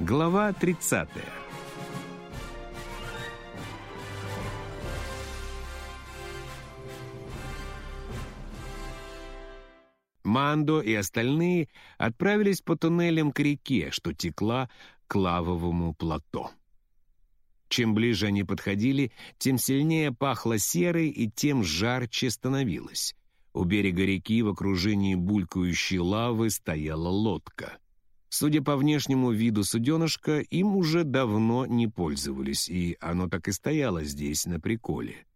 Глава 30. Мандо и остальные отправились по туннелям к реке, что текла к лавовому плато. Чем ближе они подходили, тем сильнее пахло серой и тем жарче становилось. У берега реки в окружении булькающей лавы стояла лодка. Судя по внешнему виду суденышка, им уже давно не пользовались, и оно так и стояло здесь, на приколе.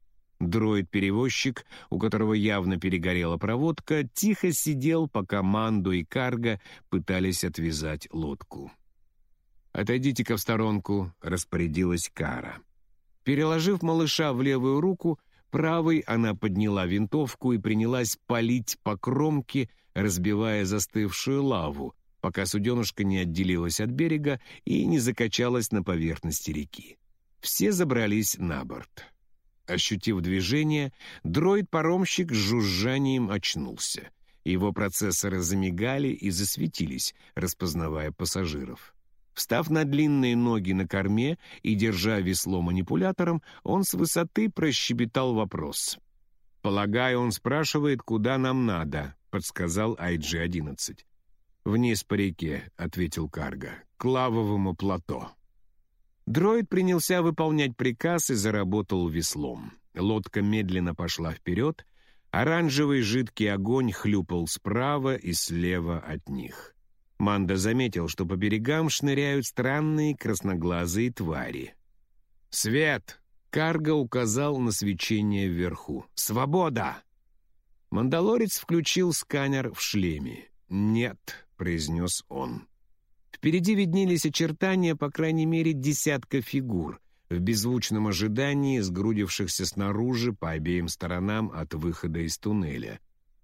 Дроид-перевозчик, у которого явно перегорела проводка, тихо сидел, пока Манду и Карга пытались отвязать лодку. «Отойдите-ка в сторонку», — распорядилась Кара. Переложив малыша в левую руку, правой она подняла винтовку и принялась палить по кромке, разбивая застывшую лаву, пока суденушка не отделилась от берега и не закачалась на поверхности реки. Все забрались на борт. Ощутив движение, дроид-паромщик с жужжанием очнулся. Его процессоры замигали и засветились, распознавая пассажиров. Встав на длинные ноги на корме и держа весло манипулятором, он с высоты прощебетал вопрос. «Полагаю, он спрашивает, куда нам надо», — подсказал IG-11. «Вниз по реке», — ответил Карга, — «к лавовому плато». Дроид принялся выполнять приказ и заработал веслом. Лодка медленно пошла вперед, оранжевый жидкий огонь хлюпал справа и слева от них. Манда заметил, что по берегам шныряют странные красноглазые твари. «Свет!» — Карга указал на свечение вверху. «Свобода!» Мандалорец включил сканер в шлеме. «Нет», — произнес он. Впереди виднелись очертания, по крайней мере, десятка фигур, в беззвучном ожидании сгрудившихся снаружи по обеим сторонам от выхода из туннеля.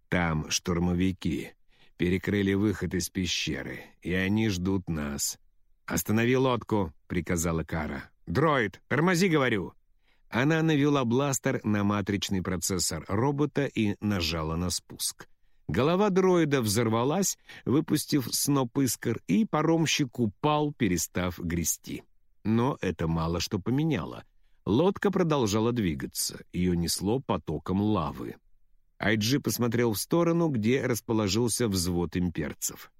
Там штурмовики перекрыли выход из пещеры, и они ждут нас. «Останови лодку», — приказала Кара. «Дроид, тормози, говорю!» Она навела бластер на матричный процессор робота и нажала на спуск. Голова дроида взорвалась, выпустив сноп искр, и паромщик упал, перестав грести. Но это мало что поменяло. Лодка продолжала двигаться, ее несло потоком лавы. Айджи посмотрел в сторону, где расположился взвод имперцев.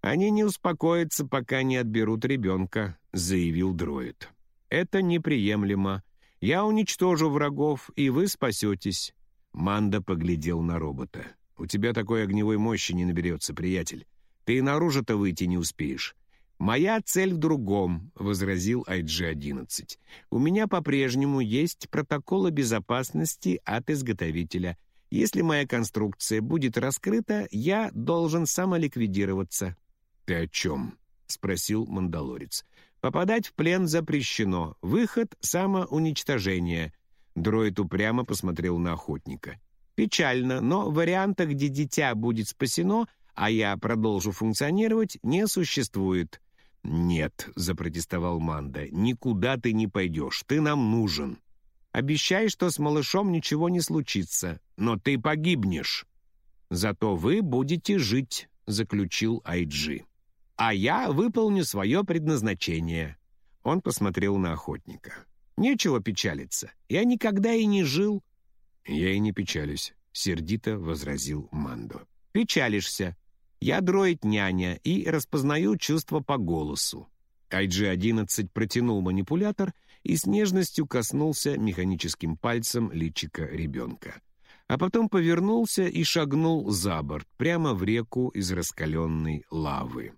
«Они не успокоятся, пока не отберут ребенка», — заявил дроид. «Это неприемлемо. Я уничтожу врагов, и вы спасетесь». Манда поглядел на робота. «У тебя такой огневой мощи не наберется, приятель. Ты и наружу-то выйти не успеешь». «Моя цель в другом», — возразил IG-11. «У меня по-прежнему есть протоколы безопасности от изготовителя — если моя конструкция будет раскрыта, я должен самоликвидироваться». «Ты о чем?» — спросил Мандалорец. «Попадать в плен запрещено. Выход — самоуничтожение». Дроид упрямо посмотрел на охотника. «Печально, но варианта, где дитя будет спасено, а я продолжу функционировать, не существует». «Нет», — запротестовал Манда, — «никуда ты не пойдешь, ты нам нужен». Обещай, что с малышом ничего не случится, но ты погибнешь. Зато вы будете жить», — заключил Айджи. «А я выполню свое предназначение». Он посмотрел на охотника. «Нечего печалиться. Я никогда и не жил». «Я и не печалюсь», — сердито возразил Мандо. «Печалишься. Я дроид-няня и распознаю чувства по голосу». IG-11 протянул манипулятор — и с нежностью коснулся механическим пальцем личика ребенка. А потом повернулся и шагнул за борт, прямо в реку из раскаленной лавы.